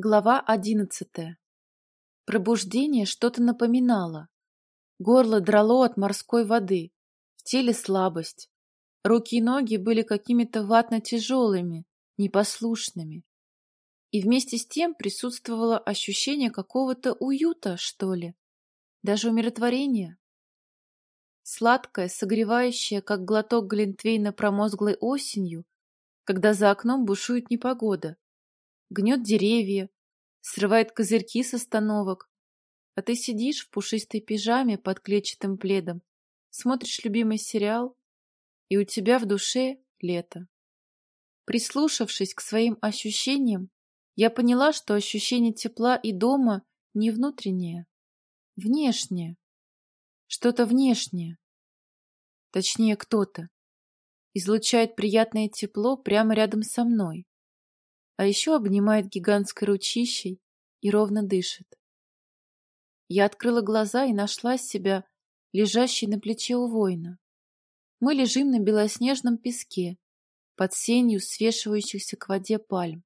Глава одиннадцатая. Пробуждение что-то напоминало. Горло драло от морской воды, в теле слабость. Руки и ноги были какими-то ватно-тяжелыми, непослушными. И вместе с тем присутствовало ощущение какого-то уюта, что ли, даже умиротворения. Сладкое, согревающее, как глоток глинтвейна промозглой осенью, когда за окном бушует непогода гнет деревья, срывает козырьки с остановок, а ты сидишь в пушистой пижаме под клетчатым пледом, смотришь любимый сериал, и у тебя в душе лето. Прислушавшись к своим ощущениям, я поняла, что ощущение тепла и дома не внутреннее, внешнее, что-то внешнее. Точнее, кто-то излучает приятное тепло прямо рядом со мной а еще обнимает гигантской ручищей и ровно дышит. Я открыла глаза и нашла себя, лежащей на плече у воина. Мы лежим на белоснежном песке, под сенью свешивающихся к воде пальм.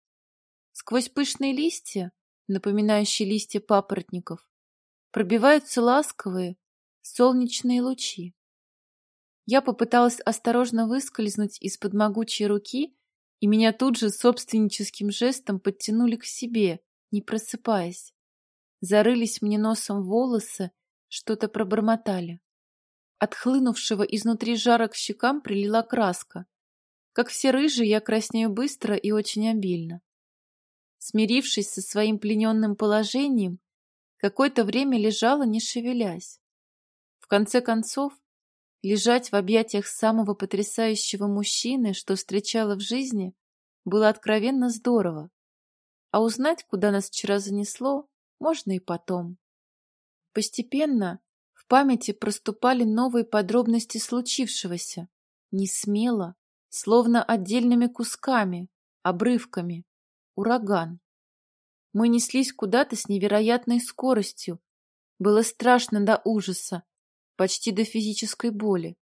Сквозь пышные листья, напоминающие листья папоротников, пробиваются ласковые солнечные лучи. Я попыталась осторожно выскользнуть из-под могучей руки и меня тут же собственническим жестом подтянули к себе, не просыпаясь. Зарылись мне носом волосы, что-то пробормотали. От хлынувшего изнутри жара к щекам прилила краска. Как все рыжие, я краснею быстро и очень обильно. Смирившись со своим плененным положением, какое-то время лежала, не шевелясь. В конце концов, Лежать в объятиях самого потрясающего мужчины, что встречала в жизни, было откровенно здорово. А узнать, куда нас вчера занесло, можно и потом. Постепенно в памяти проступали новые подробности случившегося, не смело, словно отдельными кусками, обрывками. Ураган. Мы неслись куда-то с невероятной скоростью. Было страшно до ужаса, почти до физической боли.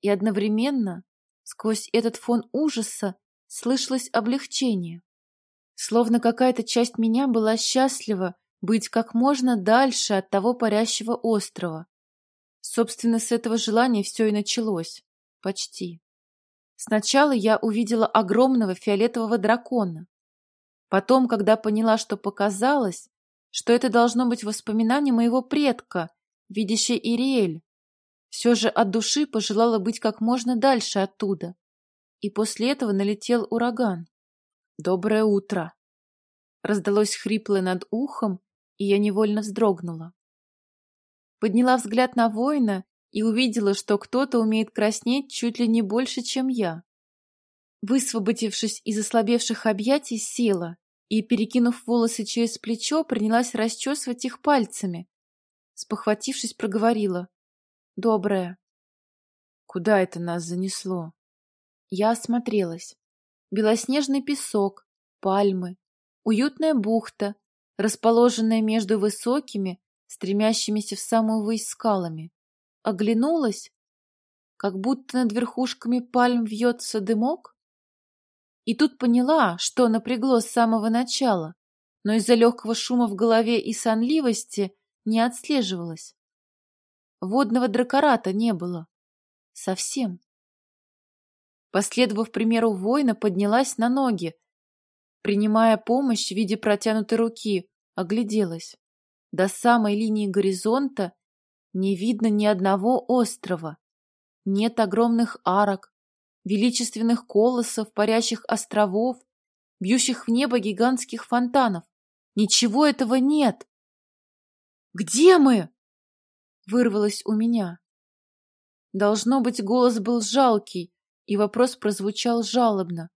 И одновременно сквозь этот фон ужаса слышалось облегчение. Словно какая-то часть меня была счастлива быть как можно дальше от того парящего острова. Собственно, с этого желания все и началось. Почти. Сначала я увидела огромного фиолетового дракона. Потом, когда поняла, что показалось, что это должно быть воспоминание моего предка, видящий Ириэль. Все же от души пожелала быть как можно дальше оттуда. И после этого налетел ураган. «Доброе утро!» Раздалось хриплое над ухом, и я невольно вздрогнула. Подняла взгляд на воина и увидела, что кто-то умеет краснеть чуть ли не больше, чем я. Высвободившись из ослабевших объятий, села и, перекинув волосы через плечо, принялась расчесывать их пальцами, спохватившись, проговорила. «Доброе». «Куда это нас занесло?» Я осмотрелась. Белоснежный песок, пальмы, уютная бухта, расположенная между высокими, стремящимися в самую высь скалами. Оглянулась, как будто над верхушками пальм вьется дымок. И тут поняла, что напрягло с самого начала, но из-за легкого шума в голове и сонливости не отслеживалось. Водного дракората не было. Совсем. Последовав примеру воина, поднялась на ноги, принимая помощь в виде протянутой руки, огляделась. До самой линии горизонта не видно ни одного острова. Нет огромных арок, величественных колоссов, парящих островов, бьющих в небо гигантских фонтанов. Ничего этого нет. «Где мы?» — вырвалось у меня. Должно быть, голос был жалкий, и вопрос прозвучал жалобно,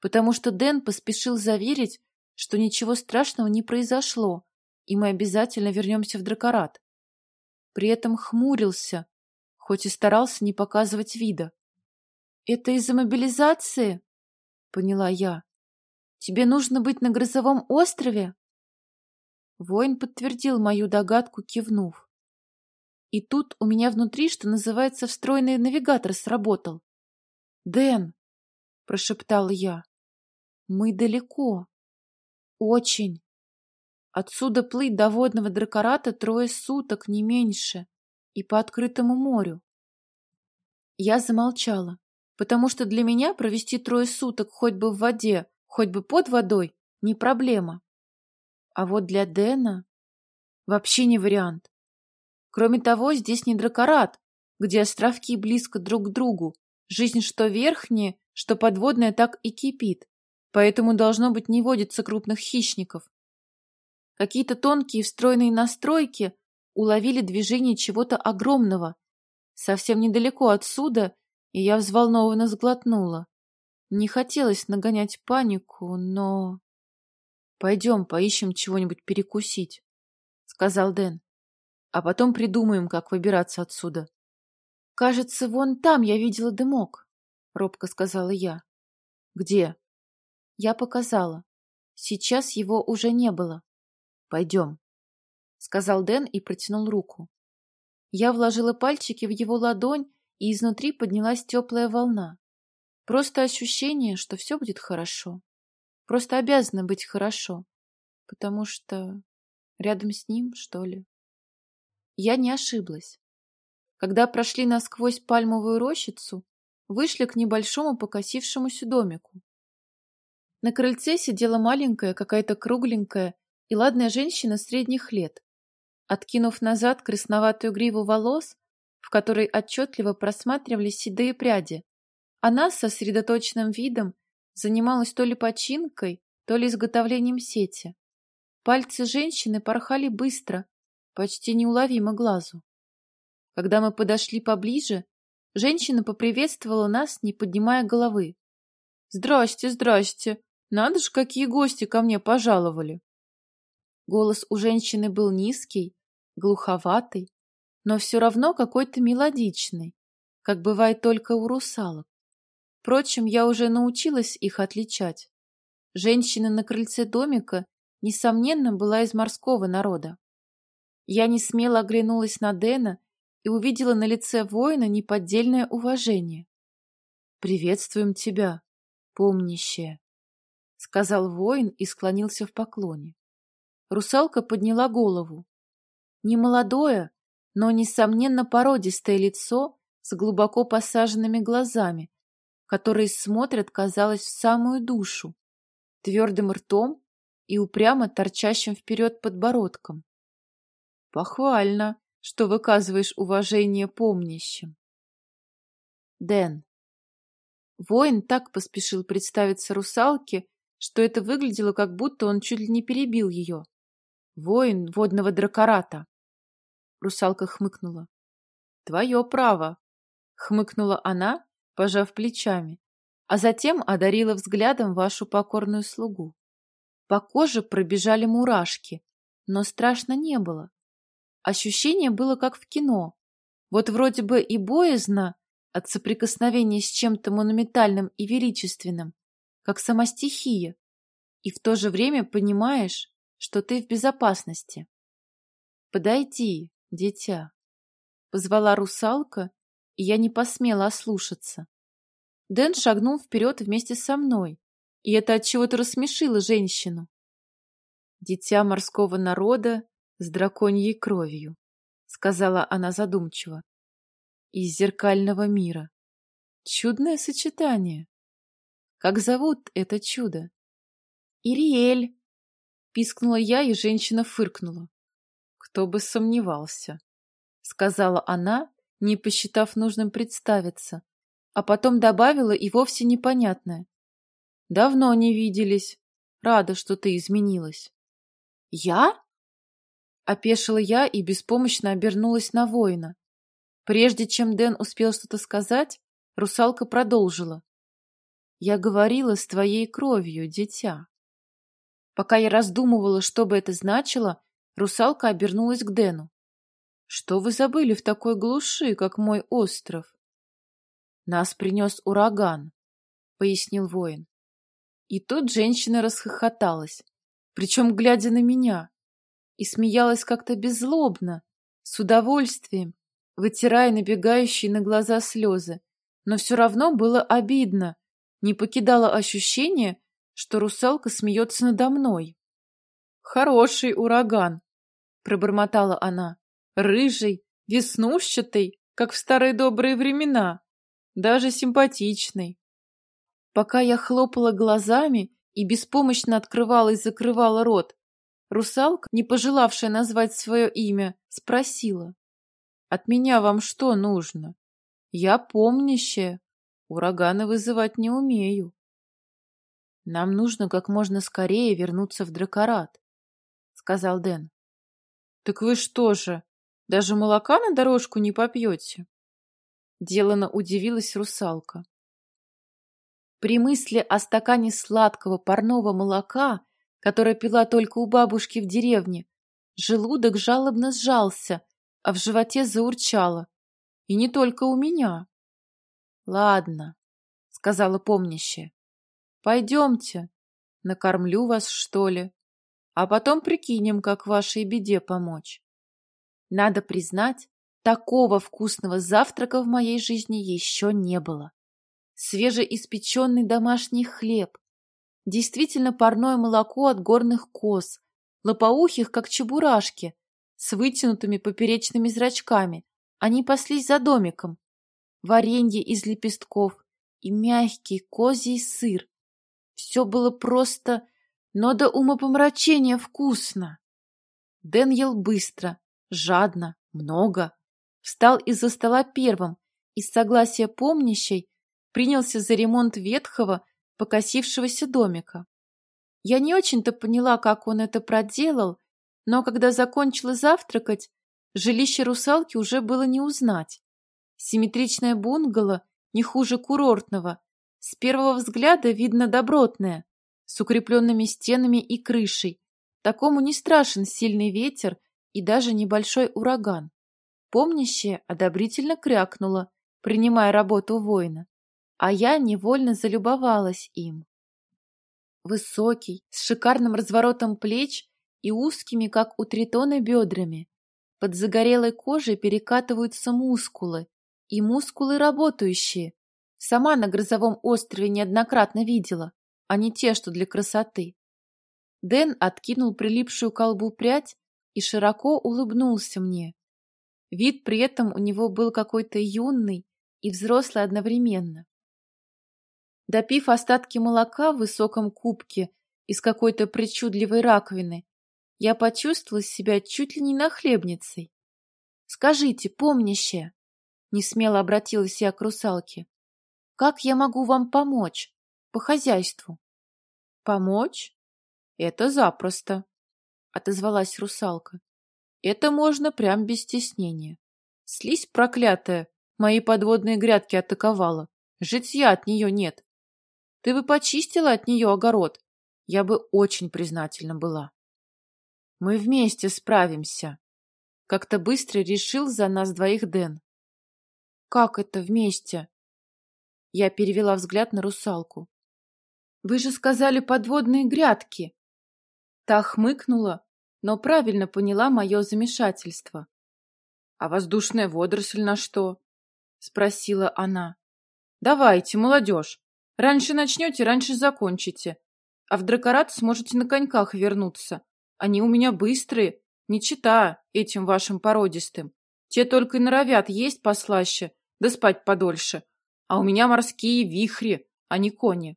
потому что Дэн поспешил заверить, что ничего страшного не произошло, и мы обязательно вернемся в Дракорат. При этом хмурился, хоть и старался не показывать вида. «Это из-за мобилизации?» — поняла я. «Тебе нужно быть на грозовом острове?» Воин подтвердил мою догадку, кивнув. И тут у меня внутри, что называется, встроенный навигатор сработал. «Дэн!» — прошептала я. «Мы далеко. Очень. Отсюда плыть до водного дракората трое суток, не меньше, и по открытому морю. Я замолчала, потому что для меня провести трое суток хоть бы в воде, хоть бы под водой, не проблема. А вот для Дэна вообще не вариант. Кроме того, здесь не дракорат, где островки близко друг к другу. Жизнь что верхняя, что подводная так и кипит, поэтому должно быть не водится крупных хищников. Какие-то тонкие встроенные настройки уловили движение чего-то огромного. Совсем недалеко отсюда, и я взволнованно сглотнула. Не хотелось нагонять панику, но... «Пойдем, поищем чего-нибудь перекусить», — сказал Дэн. «А потом придумаем, как выбираться отсюда». «Кажется, вон там я видела дымок», — робко сказала я. «Где?» Я показала. Сейчас его уже не было. «Пойдем», — сказал Дэн и протянул руку. Я вложила пальчики в его ладонь, и изнутри поднялась теплая волна. Просто ощущение, что все будет хорошо. Просто обязано быть хорошо. Потому что рядом с ним, что ли. Я не ошиблась. Когда прошли насквозь пальмовую рощицу, вышли к небольшому покосившемуся домику. На крыльце сидела маленькая, какая-то кругленькая и ладная женщина средних лет. Откинув назад красноватую гриву волос, в которой отчетливо просматривались седые пряди, она с сосредоточенным видом занималась то ли починкой, то ли изготовлением сети. Пальцы женщины порхали быстро, почти неуловимо глазу. Когда мы подошли поближе, женщина поприветствовала нас, не поднимая головы. «Здрасте, здрасте! Надо ж, какие гости ко мне пожаловали!» Голос у женщины был низкий, глуховатый, но все равно какой-то мелодичный, как бывает только у русалок. Впрочем, я уже научилась их отличать. Женщина на крыльце домика, несомненно, была из морского народа. Я не смело оглянулась на Дэна и увидела на лице воина неподдельное уважение. «Приветствуем тебя, помнящая», — сказал воин и склонился в поклоне. Русалка подняла голову. Немолодое, но, несомненно, породистое лицо с глубоко посаженными глазами, которые смотрят, казалось, в самую душу, твердым ртом и упрямо торчащим вперед подбородком. Похвально, что выказываешь уважение помнящим. Дэн. Воин так поспешил представиться русалке, что это выглядело, как будто он чуть ли не перебил ее. Воин водного дракората. Русалка хмыкнула. Твое право, хмыкнула она, пожав плечами, а затем одарила взглядом вашу покорную слугу. По коже пробежали мурашки, но страшно не было. Ощущение было как в кино. Вот вроде бы и боязно от соприкосновения с чем-то монументальным и величественным, как сама стихия, и в то же время понимаешь, что ты в безопасности. «Подойди, дитя», — позвала русалка и я не посмела ослушаться. Дэн шагнул вперед вместе со мной, и это от чего то рассмешило женщину. «Дитя морского народа с драконьей кровью», — сказала она задумчиво. «Из зеркального мира. Чудное сочетание. Как зовут это чудо?» «Ириэль», — пискнула я, и женщина фыркнула. «Кто бы сомневался», — сказала она не посчитав нужным представиться, а потом добавила и вовсе непонятное. «Давно не виделись. Рада, что ты изменилась». «Я?» Опешила я и беспомощно обернулась на воина. Прежде чем Дэн успел что-то сказать, русалка продолжила. «Я говорила с твоей кровью, дитя». Пока я раздумывала, что бы это значило, русалка обернулась к Дэну. Что вы забыли в такой глуши, как мой остров? Нас принес ураган, пояснил воин. И тут женщина расхохоталась, причем глядя на меня, и смеялась как-то беззлобно, с удовольствием, вытирая набегающие на глаза слезы. Но все равно было обидно, не покидало ощущение, что русалка смеется надо мной. Хороший ураган, пробормотала она. Рыжий, веснушчатый, как в старые добрые времена. Даже симпатичный. Пока я хлопала глазами и беспомощно открывала и закрывала рот, русалка, не пожелавшая назвать свое имя, спросила. «От меня вам что нужно? Я помнящая, ураганы вызывать не умею». «Нам нужно как можно скорее вернуться в Дракорат», — сказал Дэн. «Так вы что же, даже молока на дорожку не попьете?» Делано удивилась русалка. При мысли о стакане сладкого парного молока, которое пила только у бабушки в деревне, желудок жалобно сжался, а в животе заурчало. И не только у меня. — Ладно, — сказала помнящая. — Пойдемте, накормлю вас, что ли, а потом прикинем, как вашей беде помочь. Надо признать, такого вкусного завтрака в моей жизни еще не было свежеиспеченный домашний хлеб, действительно парное молоко от горных коз, лопоухих, как чебурашки, с вытянутыми поперечными зрачками. Они паслись за домиком. Варенье из лепестков и мягкий козий сыр. Все было просто, но до умопомрачения вкусно. Дэн ел быстро, жадно, много. Встал из-за стола первым, из согласия помнящей принялся за ремонт ветхого, покосившегося домика. Я не очень-то поняла, как он это проделал, но когда закончила завтракать, жилище русалки уже было не узнать. Симметричное бунгало не хуже курортного, с первого взгляда видно добротное, с укрепленными стенами и крышей. Такому не страшен сильный ветер и даже небольшой ураган. Помнящая одобрительно крякнула, принимая работу воина а я невольно залюбовалась им. Высокий, с шикарным разворотом плеч и узкими, как у тритона, бедрами. Под загорелой кожей перекатываются мускулы, и мускулы работающие. Сама на грозовом острове неоднократно видела, а не те, что для красоты. Дэн откинул прилипшую колбу прядь и широко улыбнулся мне. Вид при этом у него был какой-то юный и взрослый одновременно. Допив остатки молока в высоком кубке из какой-то причудливой раковины, я почувствовала себя чуть ли не нахлебницей. «Скажите, помнящая!» — несмело обратилась я к русалке. «Как я могу вам помочь? По хозяйству?» «Помочь? Это запросто!» — отозвалась русалка. «Это можно прям без стеснения. Слизь проклятая, мои подводные грядки атаковала. Житья от нее нет. Ты бы почистила от нее огород. Я бы очень признательна была. Мы вместе справимся. Как-то быстро решил за нас двоих Дэн. Как это вместе? Я перевела взгляд на русалку. Вы же сказали подводные грядки. Та хмыкнула, но правильно поняла мое замешательство. А воздушная водоросль на что? Спросила она. Давайте, молодежь, Раньше начнете, раньше закончите. А в дракорат сможете на коньках вернуться. Они у меня быстрые, не чита этим вашим породистым. Те только и норовят есть послаще, да спать подольше. А у меня морские вихри, а не кони.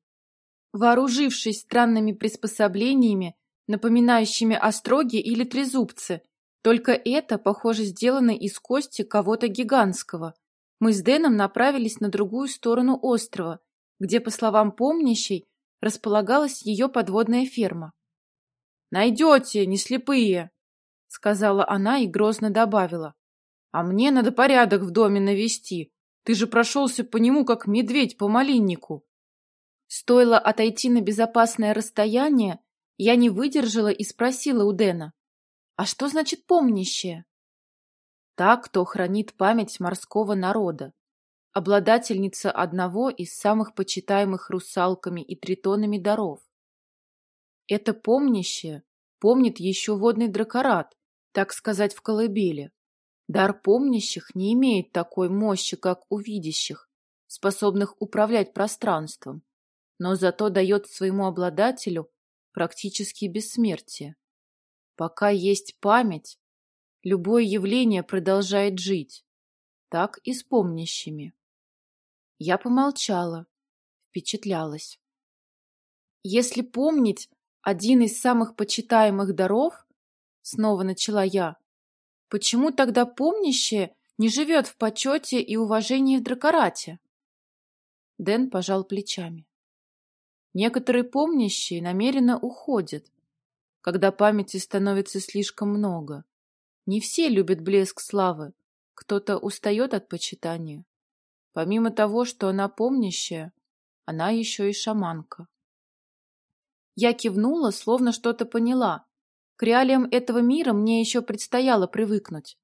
Вооружившись странными приспособлениями, напоминающими остроги или трезубцы, только это, похоже, сделано из кости кого-то гигантского, мы с Дэном направились на другую сторону острова, где, по словам помнящей, располагалась ее подводная ферма. «Найдете, не слепые!» — сказала она и грозно добавила. «А мне надо порядок в доме навести. Ты же прошелся по нему, как медведь по малиннику». Стоило отойти на безопасное расстояние, я не выдержала и спросила у Дэна. «А что значит помнящее?» «Так, кто хранит память морского народа обладательница одного из самых почитаемых русалками и тритонами даров. Это помнящее помнит еще водный дракорат, так сказать, в колыбели. Дар помнящих не имеет такой мощи, как у видящих, способных управлять пространством, но зато дает своему обладателю практически бессмертие. Пока есть память, любое явление продолжает жить. Так и с помнящими. Я помолчала, впечатлялась. Если помнить один из самых почитаемых даров, снова начала я, почему тогда помнящее не живет в почете и уважении в дракорате? Дэн пожал плечами. Некоторые помнящие намеренно уходят, когда памяти становится слишком много. Не все любят блеск славы, кто-то устает от почитания. Помимо того, что она помнящая, она еще и шаманка. Я кивнула, словно что-то поняла. К реалиям этого мира мне еще предстояло привыкнуть.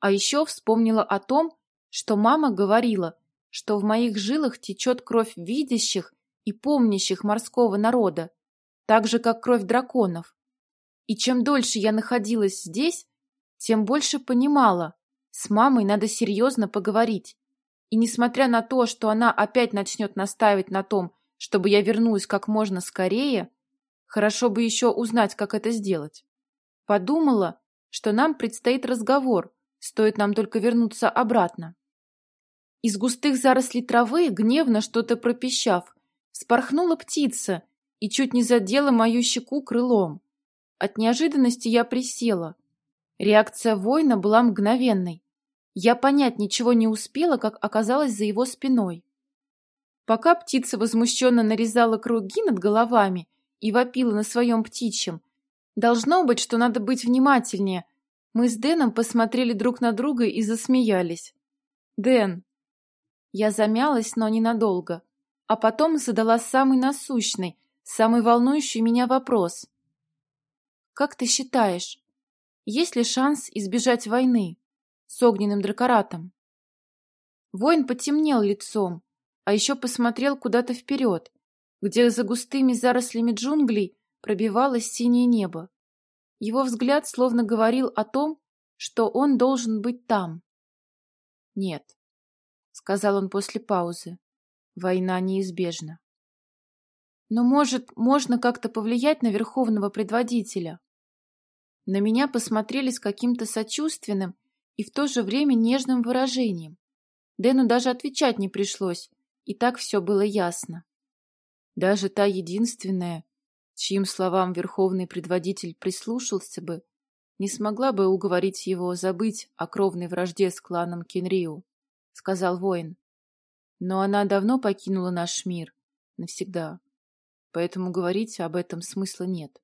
А еще вспомнила о том, что мама говорила, что в моих жилах течет кровь видящих и помнящих морского народа, так же, как кровь драконов. И чем дольше я находилась здесь, тем больше понимала, с мамой надо серьезно поговорить. И несмотря на то, что она опять начнет настаивать на том, чтобы я вернулась как можно скорее, хорошо бы еще узнать, как это сделать. Подумала, что нам предстоит разговор, стоит нам только вернуться обратно. Из густых зарослей травы, гневно что-то пропищав, Спорхнула птица и чуть не задела мою щеку крылом. От неожиданности я присела. Реакция воина была мгновенной. Я понять ничего не успела, как оказалось за его спиной. Пока птица возмущенно нарезала круги над головами и вопила на своем птичьем, должно быть, что надо быть внимательнее. Мы с Дэном посмотрели друг на друга и засмеялись. «Дэн!» Я замялась, но ненадолго а потом задала самый насущный, самый волнующий меня вопрос. «Как ты считаешь, есть ли шанс избежать войны с огненным дракоратом?» Воин потемнел лицом, а еще посмотрел куда-то вперед, где за густыми зарослями джунглей пробивалось синее небо. Его взгляд словно говорил о том, что он должен быть там. «Нет», — сказал он после паузы. Война неизбежна. Но, может, можно как-то повлиять на верховного предводителя? На меня посмотрели с каким-то сочувственным и в то же время нежным выражением. Дэну даже отвечать не пришлось, и так все было ясно. Даже та единственная, чьим словам верховный предводитель прислушался бы, не смогла бы уговорить его забыть о кровной вражде с кланом Кенриу, — сказал воин. Но она давно покинула наш мир. Навсегда. Поэтому говорить об этом смысла нет.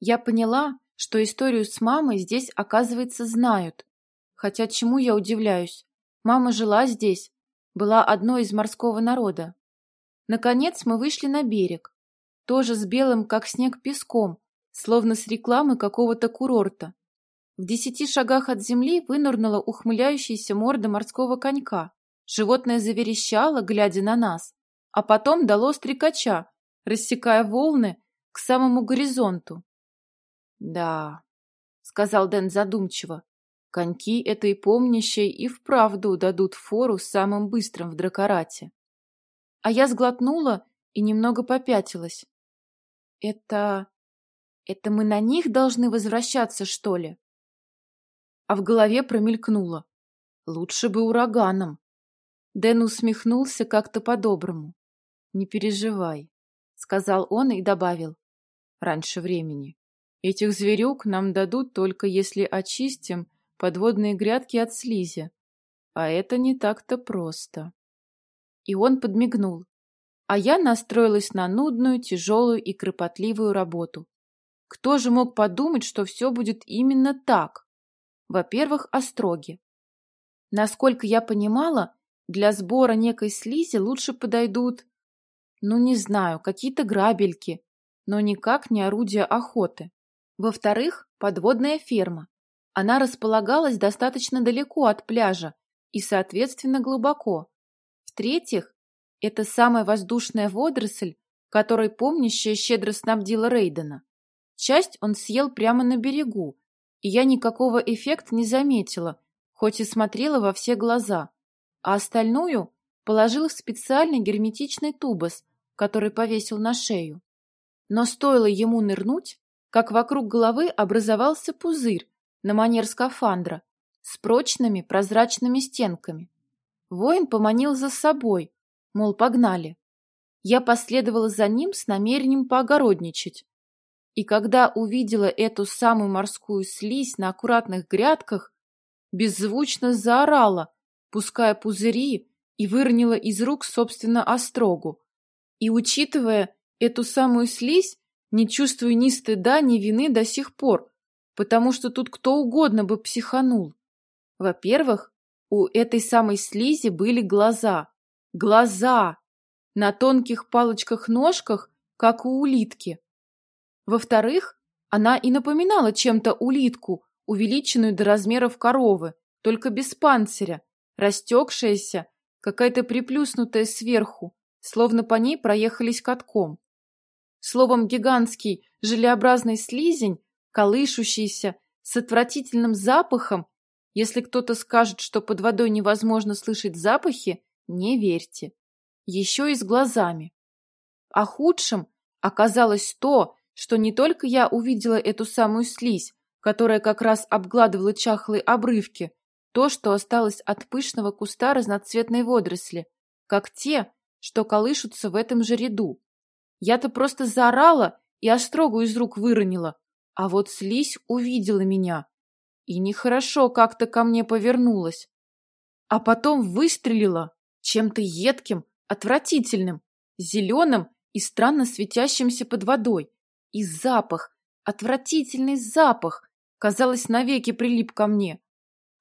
Я поняла, что историю с мамой здесь, оказывается, знают. Хотя чему я удивляюсь? Мама жила здесь, была одной из морского народа. Наконец мы вышли на берег. Тоже с белым, как снег, песком, словно с рекламы какого-то курорта. В десяти шагах от земли вынырнула ухмыляющаяся морда морского конька. Животное заверещало, глядя на нас, а потом дало стрекача, рассекая волны к самому горизонту. «Да», — сказал Дэн задумчиво, — «коньки этой помнящей и вправду дадут фору самым быстрым в дракорате». А я сглотнула и немного попятилась. «Это... это мы на них должны возвращаться, что ли?» А в голове промелькнуло. «Лучше бы ураганом». Дэн усмехнулся как-то по-доброму. «Не переживай», — сказал он и добавил. «Раньше времени. Этих зверюк нам дадут только если очистим подводные грядки от слизи. А это не так-то просто». И он подмигнул. А я настроилась на нудную, тяжелую и кропотливую работу. Кто же мог подумать, что все будет именно так? Во-первых, остроги. Насколько я понимала, для сбора некой слизи лучше подойдут, ну не знаю, какие-то грабельки, но никак не орудия охоты. Во-вторых, подводная ферма. Она располагалась достаточно далеко от пляжа и, соответственно, глубоко. В-третьих, это самая воздушная водоросль, которой помнящая щедро снабдила Рейдена. Часть он съел прямо на берегу, и я никакого эффекта не заметила, хоть и смотрела во все глаза а остальную положил в специальный герметичный тубус, который повесил на шею. Но стоило ему нырнуть, как вокруг головы образовался пузырь на манер скафандра с прочными прозрачными стенками. Воин поманил за собой, мол, погнали. Я последовала за ним с намерением поогородничать. И когда увидела эту самую морскую слизь на аккуратных грядках, беззвучно заорала, пуская пузыри, и выронила из рук, собственно, острогу. И, учитывая эту самую слизь, не чувствую ни стыда, ни вины до сих пор, потому что тут кто угодно бы психанул. Во-первых, у этой самой слизи были глаза. Глаза! На тонких палочках-ножках, как у улитки. Во-вторых, она и напоминала чем-то улитку, увеличенную до размеров коровы, только без панциря, растекшаяся, какая-то приплюснутая сверху, словно по ней проехались катком. Словом, гигантский желеобразный слизень, колышущийся, с отвратительным запахом если кто-то скажет, что под водой невозможно слышать запахи, не верьте. Еще и с глазами. А худшим оказалось то, что не только я увидела эту самую слизь, которая как раз обгладывала чахлые обрывки, то, что осталось от пышного куста разноцветной водоросли, как те, что колышутся в этом же ряду. Я-то просто заорала и острогу из рук выронила, а вот слизь увидела меня и нехорошо как-то ко мне повернулась. А потом выстрелила чем-то едким, отвратительным, зеленым и странно светящимся под водой. И запах, отвратительный запах, казалось, навеки прилип ко мне.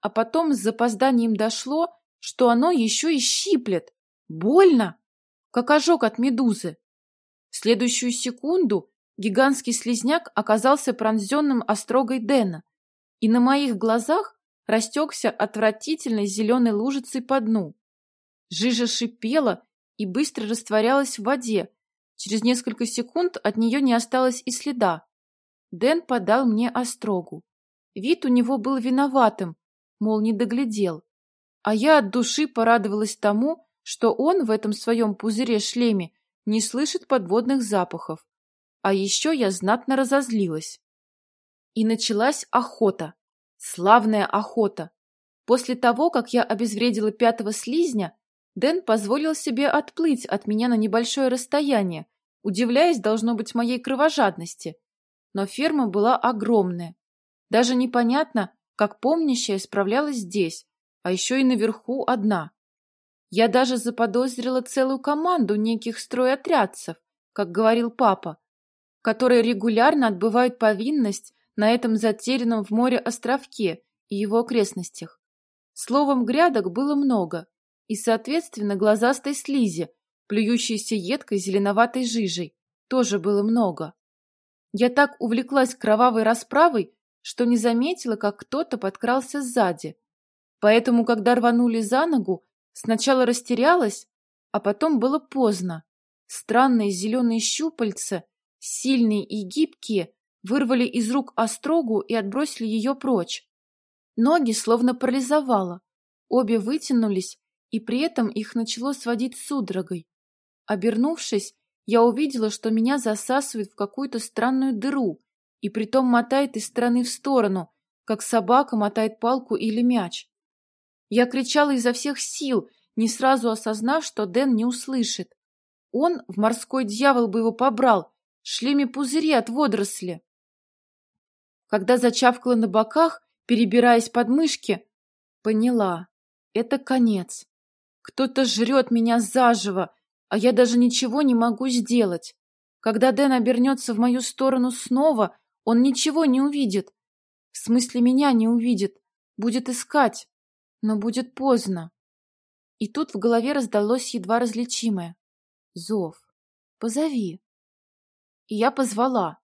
А потом с запозданием дошло, что оно еще и щиплет. Больно, как ожог от медузы. В следующую секунду гигантский слизняк оказался пронзенным острогой Дэна, и на моих глазах растекся отвратительной зеленой лужицей по дну. Жижа шипела и быстро растворялась в воде. Через несколько секунд от нее не осталось и следа. Дэн подал мне острогу. Вид у него был виноватым, мол, не доглядел. А я от души порадовалась тому, что он в этом своем пузыре-шлеме не слышит подводных запахов. А еще я знатно разозлилась. И началась охота. Славная охота. После того, как я обезвредила пятого слизня, Дэн позволил себе отплыть от меня на небольшое расстояние, удивляясь, должно быть, моей кровожадности. Но ферма была огромная. Даже непонятно, как помнящая справлялась здесь, а еще и наверху одна. Я даже заподозрила целую команду неких стройотрядцев, как говорил папа, которые регулярно отбывают повинность на этом затерянном в море островке и его окрестностях. Словом, грядок было много, и, соответственно, глазастой слизи, плюющейся едкой зеленоватой жижей, тоже было много. Я так увлеклась кровавой расправой, что не заметила, как кто-то подкрался сзади. Поэтому, когда рванули за ногу, сначала растерялась, а потом было поздно. Странные зеленые щупальца, сильные и гибкие, вырвали из рук острогу и отбросили ее прочь. Ноги словно парализовало, обе вытянулись, и при этом их начало сводить судорогой. Обернувшись, я увидела, что меня засасывает в какую-то странную дыру и притом мотает из стороны в сторону, как собака мотает палку или мяч. Я кричала изо всех сил, не сразу осознав, что Дэн не услышит. Он, в морской дьявол бы его побрал, шлеме пузыри от водоросли. Когда зачавкала на боках, перебираясь под мышки, поняла — это конец. Кто-то жрет меня заживо, а я даже ничего не могу сделать. Когда Дэн обернется в мою сторону снова, он ничего не увидит. В смысле, меня не увидит. Будет искать, но будет поздно. И тут в голове раздалось едва различимое. Зов. Позови. И я позвала.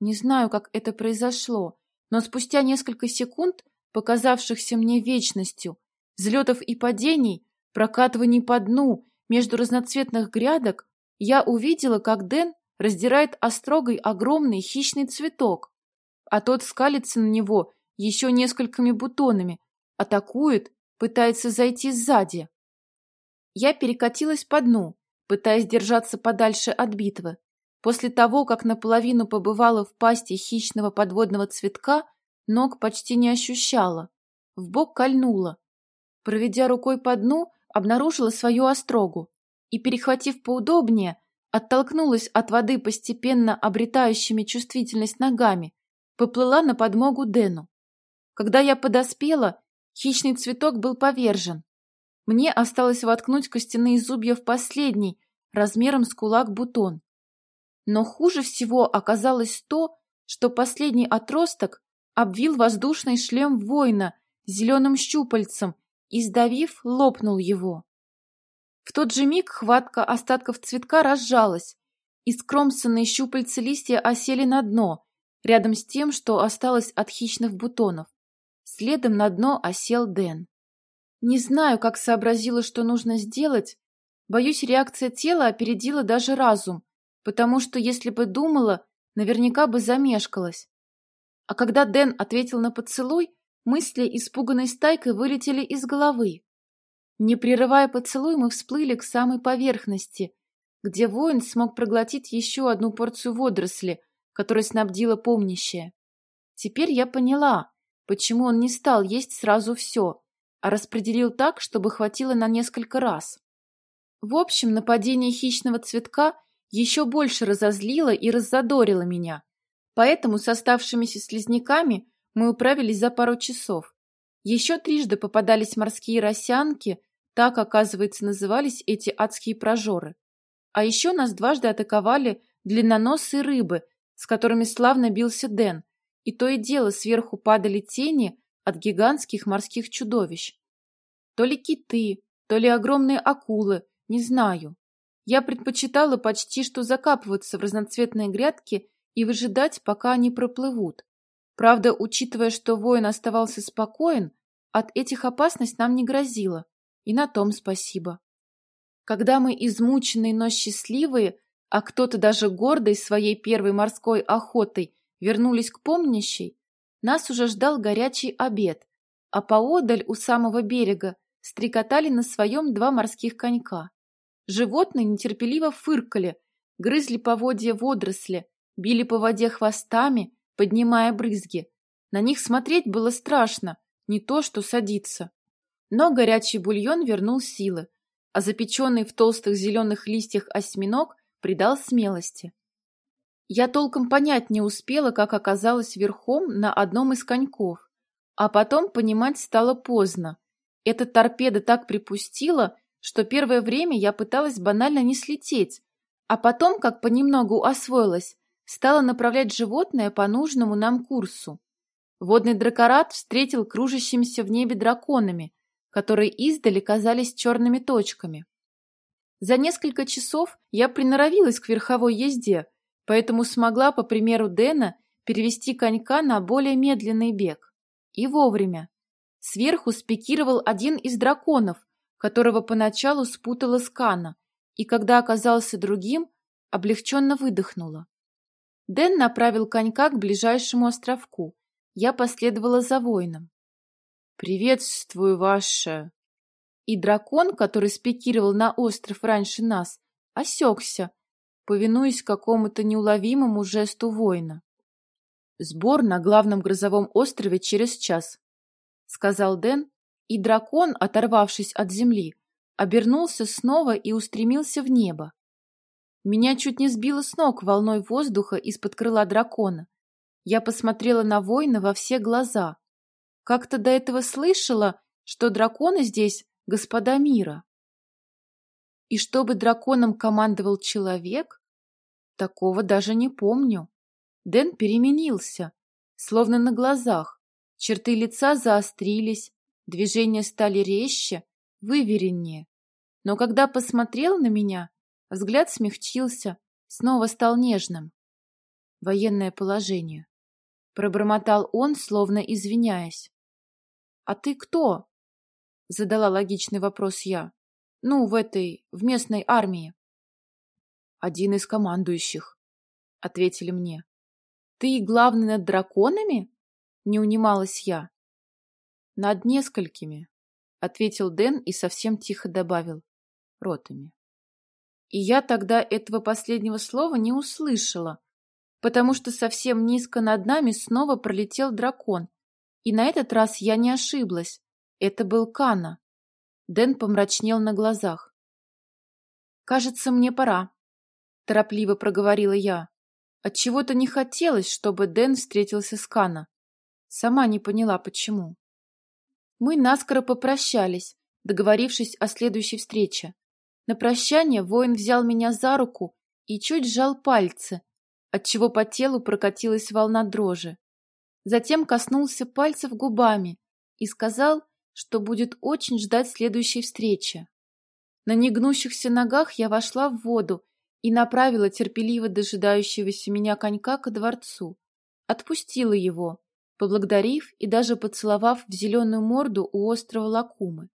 Не знаю, как это произошло, но спустя несколько секунд, показавшихся мне вечностью, взлетов и падений, прокатываний по дну между разноцветных грядок, я увидела, как Дэн раздирает острогой огромный хищный цветок, а тот скалится на него еще несколькими бутонами, атакует, пытается зайти сзади. Я перекатилась по дну, пытаясь держаться подальше от битвы. После того, как наполовину побывала в пасти хищного подводного цветка, ног почти не ощущала. В бок кольнула. Проведя рукой по дну, обнаружила свою острогу и, перехватив поудобнее, оттолкнулась от воды постепенно обретающими чувствительность ногами, поплыла на подмогу Дэну. Когда я подоспела, хищный цветок был повержен. Мне осталось воткнуть костяные зубья в последний, размером с кулак бутон. Но хуже всего оказалось то, что последний отросток обвил воздушный шлем воина зеленым щупальцем и, сдавив, лопнул его. В тот же миг хватка остатков цветка разжалась, и скромсанные щупальца листья осели на дно, рядом с тем, что осталось от хищных бутонов. Следом на дно осел Дэн. Не знаю, как сообразила, что нужно сделать. Боюсь, реакция тела опередила даже разум, потому что если бы думала, наверняка бы замешкалась. А когда Дэн ответил на поцелуй, мысли испуганной стайкой вылетели из головы. Не прерывая поцелуй, мы всплыли к самой поверхности, где воин смог проглотить еще одну порцию водоросли, которой снабдила помнящая. Теперь я поняла, почему он не стал есть сразу все, а распределил так, чтобы хватило на несколько раз. В общем, нападение хищного цветка еще больше разозлила и раззадорила меня. Поэтому с оставшимися слизняками мы управились за пару часов. Еще трижды попадались морские росянки, так, оказывается, назывались эти адские прожоры. А еще нас дважды атаковали длинноносые рыбы, с которыми славно бился Дэн, и то и дело сверху падали тени от гигантских морских чудовищ. То ли киты, то ли огромные акулы, не знаю. Я предпочитала почти что закапываться в разноцветные грядки и выжидать, пока они проплывут. Правда, учитывая, что воин оставался спокоен, от этих опасностей нам не грозило. И на том спасибо. Когда мы измученные, но счастливые, а кто-то даже гордый своей первой морской охотой, вернулись к помнящей, нас уже ждал горячий обед, а поодаль у самого берега стрекотали на своем два морских конька. Животные нетерпеливо фыркали, грызли поводья водоросли, били по воде хвостами, поднимая брызги. На них смотреть было страшно, не то что садиться. Но горячий бульон вернул силы, а запеченный в толстых зеленых листьях осьминог придал смелости. Я толком понять не успела, как оказалась верхом на одном из коньков, а потом понимать стало поздно. Эта торпеда так припустила, что первое время я пыталась банально не слететь, а потом, как понемногу освоилась, стала направлять животное по нужному нам курсу. Водный дракорат встретил кружащимися в небе драконами, которые издали казались черными точками. За несколько часов я приноровилась к верховой езде, поэтому смогла, по примеру Дэна, перевести конька на более медленный бег. И вовремя. Сверху спикировал один из драконов, которого поначалу спутала с Кана, и когда оказался другим, облегченно выдохнула. Дэн направил конька к ближайшему островку. Я последовала за воином. «Приветствую, ваше...» И дракон, который спикировал на остров раньше нас, осекся, повинуясь какому-то неуловимому жесту воина. «Сбор на главном грозовом острове через час», — сказал Дэн, и дракон, оторвавшись от земли, обернулся снова и устремился в небо. Меня чуть не сбило с ног волной воздуха из-под крыла дракона. Я посмотрела на воина во все глаза. Как-то до этого слышала, что драконы здесь — господа мира. И чтобы драконом командовал человек? Такого даже не помню. Дэн переменился, словно на глазах. Черты лица заострились, Движения стали резче, вывереннее. Но когда посмотрел на меня, взгляд смягчился, снова стал нежным. Военное положение. Пробормотал он, словно извиняясь. «А ты кто?» — задала логичный вопрос я. «Ну, в этой, в местной армии». «Один из командующих», — ответили мне. «Ты главный над драконами?» — не унималась я. Над несколькими, ответил Дэн и совсем тихо добавил. Ротами. И я тогда этого последнего слова не услышала, потому что совсем низко над нами снова пролетел дракон. И на этот раз я не ошиблась. Это был Кана. Дэн помрачнел на глазах. «Кажется, мне пора», — торопливо проговорила я. Отчего-то не хотелось, чтобы Дэн встретился с Кана. Сама не поняла, почему. Мы наскоро попрощались, договорившись о следующей встрече. На прощание воин взял меня за руку и чуть сжал пальцы, отчего по телу прокатилась волна дрожи. Затем коснулся пальцев губами и сказал, что будет очень ждать следующей встречи. На негнущихся ногах я вошла в воду и направила терпеливо дожидающегося меня конька ко дворцу. Отпустила его, поблагодарив и даже поцеловав в зеленую морду у острова Лакумы.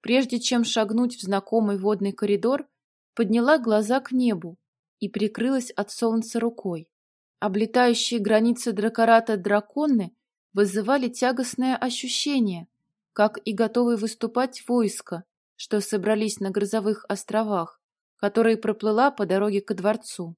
Прежде чем шагнуть в знакомый водный коридор, подняла глаза к небу и прикрылась от солнца рукой. Облетающие границы дракората драконы вызывали тягостное ощущение, как и готовые выступать войска, что собрались на грозовых островах, которые проплыла по дороге ко дворцу.